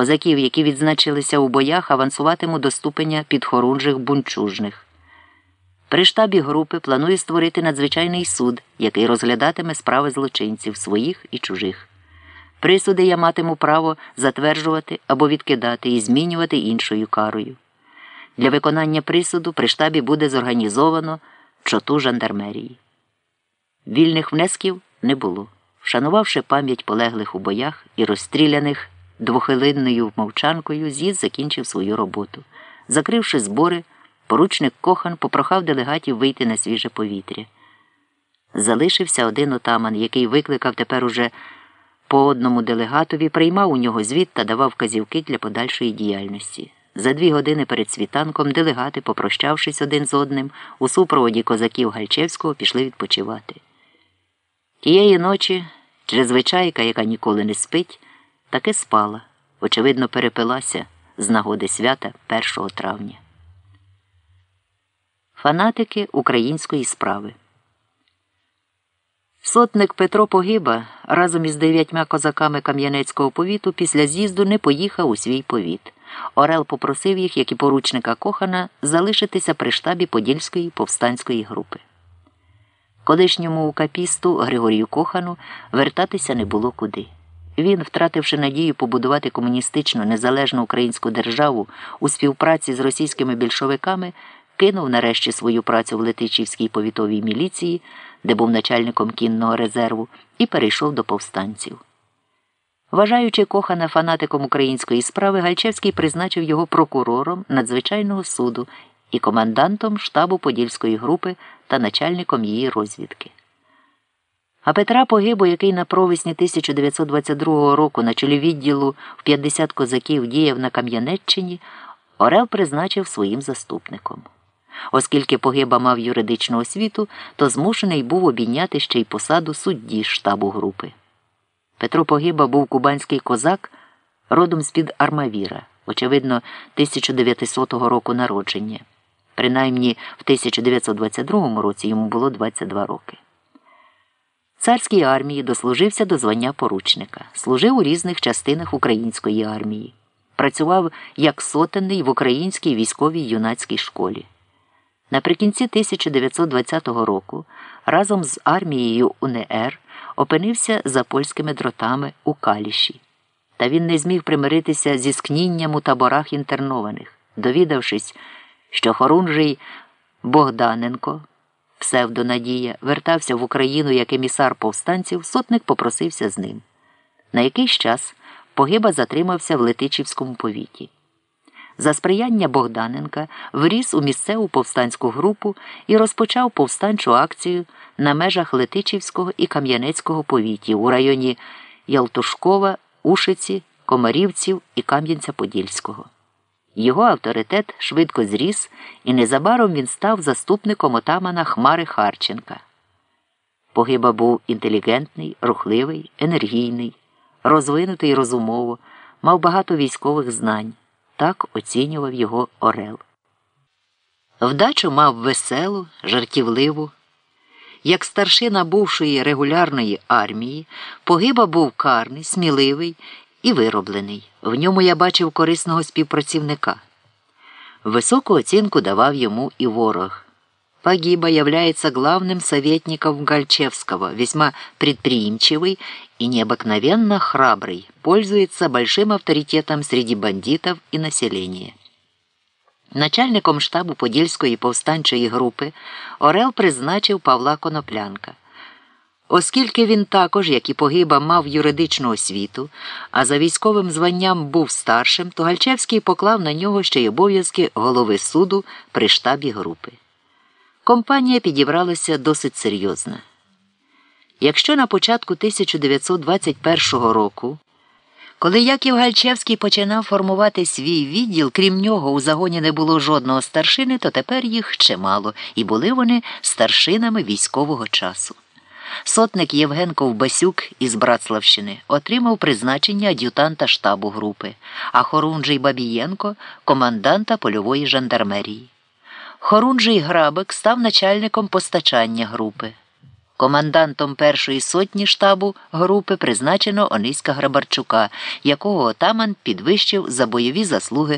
Козаків, які відзначилися у боях, авансуватимуть до ступеня підхорунжих бунчужних. При штабі групи планує створити надзвичайний суд, який розглядатиме справи злочинців своїх і чужих. Присуди я матиму право затверджувати або відкидати і змінювати іншою карою. Для виконання присуду при штабі буде зорганізовано чоту жандармерії. Вільних внесків не було. Вшанувавши пам'ять полеглих у боях і розстріляних двохвилинною мовчанкою, з'їзд закінчив свою роботу. Закривши збори, поручник Кохан попрохав делегатів вийти на свіже повітря. Залишився один отаман, який викликав тепер уже по одному делегатові, приймав у нього звіт та давав вказівки для подальшої діяльності. За дві години перед світанком делегати, попрощавшись один з одним, у супроводі козаків Гальчевського пішли відпочивати. Тієї ночі чрезвичайка, яка ніколи не спить, таки спала, очевидно, перепилася з нагоди свята 1 травня. Фанатики української справи. Сотник Петро Погиба разом із дев'ятьма козаками Кам'янецького повіту після з'їзду не поїхав у свій повіт. Орел попросив їх, як і поручника Кохана, залишитися при штабі Подільської повстанської групи. Колишньому укапісту Григорію Кохану вертатися не було куди. Він, втративши надію побудувати комуністичну незалежну українську державу у співпраці з російськими більшовиками, кинув нарешті свою працю в Летичівській повітовій міліції, де був начальником кінного резерву, і перейшов до повстанців. Вважаючи Кохана фанатиком української справи, Гальчевський призначив його прокурором надзвичайного суду і командантом штабу Подільської групи та начальником її розвідки. А Петра Погибу, який на провесні 1922 року на чолі відділу в 50 козаків діяв на Кам'янеччині, Орел призначив своїм заступником. Оскільки Погиба мав юридичну освіту, то змушений був обійняти ще й посаду судді штабу групи. Петро Погиба був кубанський козак, родом з-під Армавіра, очевидно, 1900 року народження. Принаймні в 1922 році йому було 22 роки. Царській армії дослужився до звання поручника, служив у різних частинах української армії, працював як сотенний в українській військовій юнацькій школі. Наприкінці 1920 року разом з армією УНР опинився за польськими дротами у Каліші. Та він не зміг примиритися зі скнінням у таборах інтернованих, довідавшись, що Хорунжий Богданенко, псевдонадія, вертався в Україну як емісар повстанців, сотник попросився з ним. На якийсь час погиба затримався в Летичівському повіті. За сприяння Богданенка вріс у місцеву повстанську групу і розпочав повстанчу акцію на межах Летичівського і Кам'янецького повітів у районі Ялтушкова, Ушиці, Комарівців і Кам'янця-Подільського. Його авторитет швидко зріс, і незабаром він став заступником отамана Хмари Харченка. Погиба був інтелігентний, рухливий, енергійний, розвинутий розумово, мав багато військових знань. Так оцінював його Орел. Вдачу мав веселу, жартівливу. Як старшина бувшої регулярної армії, погиба був карний, сміливий і вироблений. В ньому я бачив корисного співпрацівника. Високу оцінку давав йому і ворог. Погиба является главным советником Гальчевского, весьма предприимчивый и необыкновенно храбрый, пользуется большим авторитетом среди бандитов и населения. Начальником штабу Подільської повстанчої групи Орел призначив Павла Коноплянка. Оскільки він також, як і погиба, мав юридичну освіту, а за військовим званням був старшим, то Гальчевський поклав на нього ще й обов'язки голови суду при штабі групи. Компанія підібралася досить серйозна. Якщо на початку 1921 року, коли Яків Гальчевський починав формувати свій відділ, крім нього у загоні не було жодного старшини, то тепер їх чимало, і були вони старшинами військового часу. Сотник Євген Ковбасюк із Братславщини отримав призначення ад'ютанта штабу групи, а Хорунжий Бабієнко команданта польової жандармерії. Хорунжий Грабик став начальником постачання групи. Командантом першої сотні штабу групи призначено Ониська Грабарчука, якого отаман підвищив за бойові заслуги